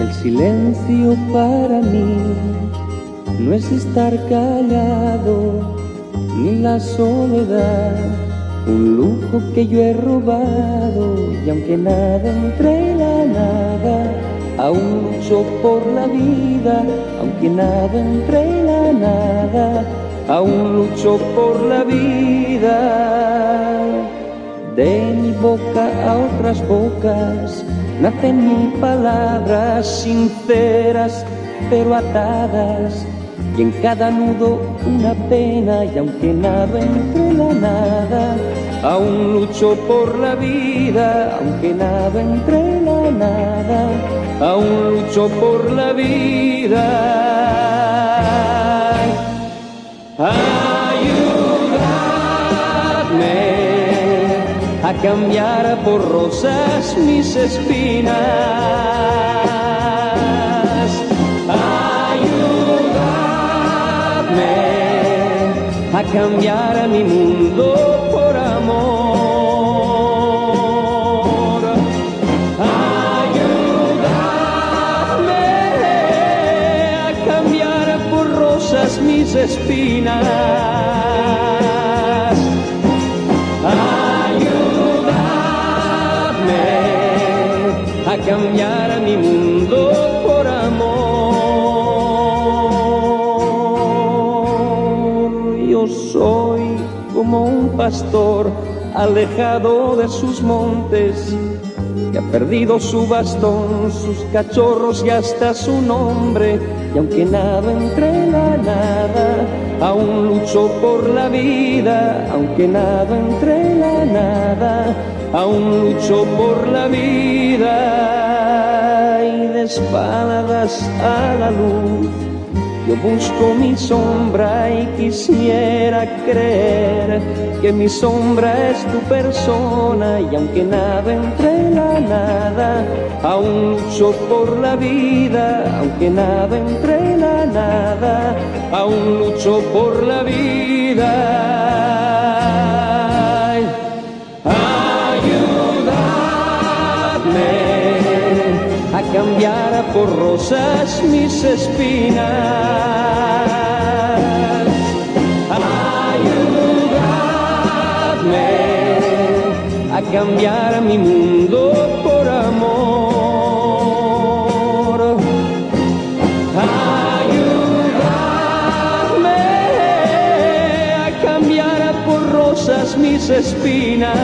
El silencio para mí no es estar callado, ni la soledad, un lujo que yo he robado, y aunque nada entre la nada, aún lucho por la vida, aunque nada entre la nada, aún lucho por la vida. De mi boca a otras bocas nacen mil palabras sinceras pero atadas y en cada nudo una pena y aunque nada entre la nada aún lucho por la vida aunque nada entre la nada aún lucho por la vida. Ayúdame a cambiar por rosas mis espinas. A cambiar mi mundo mis espinas. Ayúdame a cambiar mi mundo por amor. Yo soy como un pastor alejado de sus montes, perdido su bastón, sus cachorros y hasta su nombre. Y aunque nada entre la nada, aún lucho por la vida, aunque nada entre la nada, aún lucho por la vida. Y de espaldas a la luz yo busco mi sombra y quisiera creer que mi sombra es tu persona y aunque nada entre la nada, aún lucho por la vida, aunque nada entre la nada, aún lucho por la vida. A cambiar por rosas mis espinas. Ayúdame a cambiar mi mundo por amor. Ayúdame a cambiar por rosas mis espinas.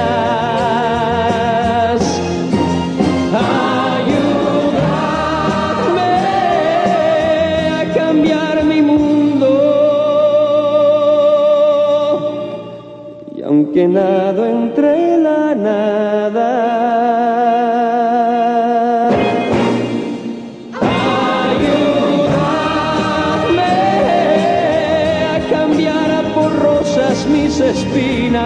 que nado entre la nada. Ayúdame a cambiar a por rosas mis espinas.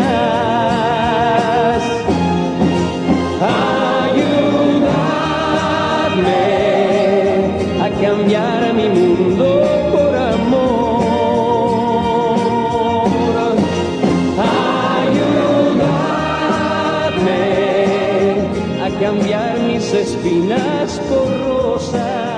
Ayúdame a cambiar rosas.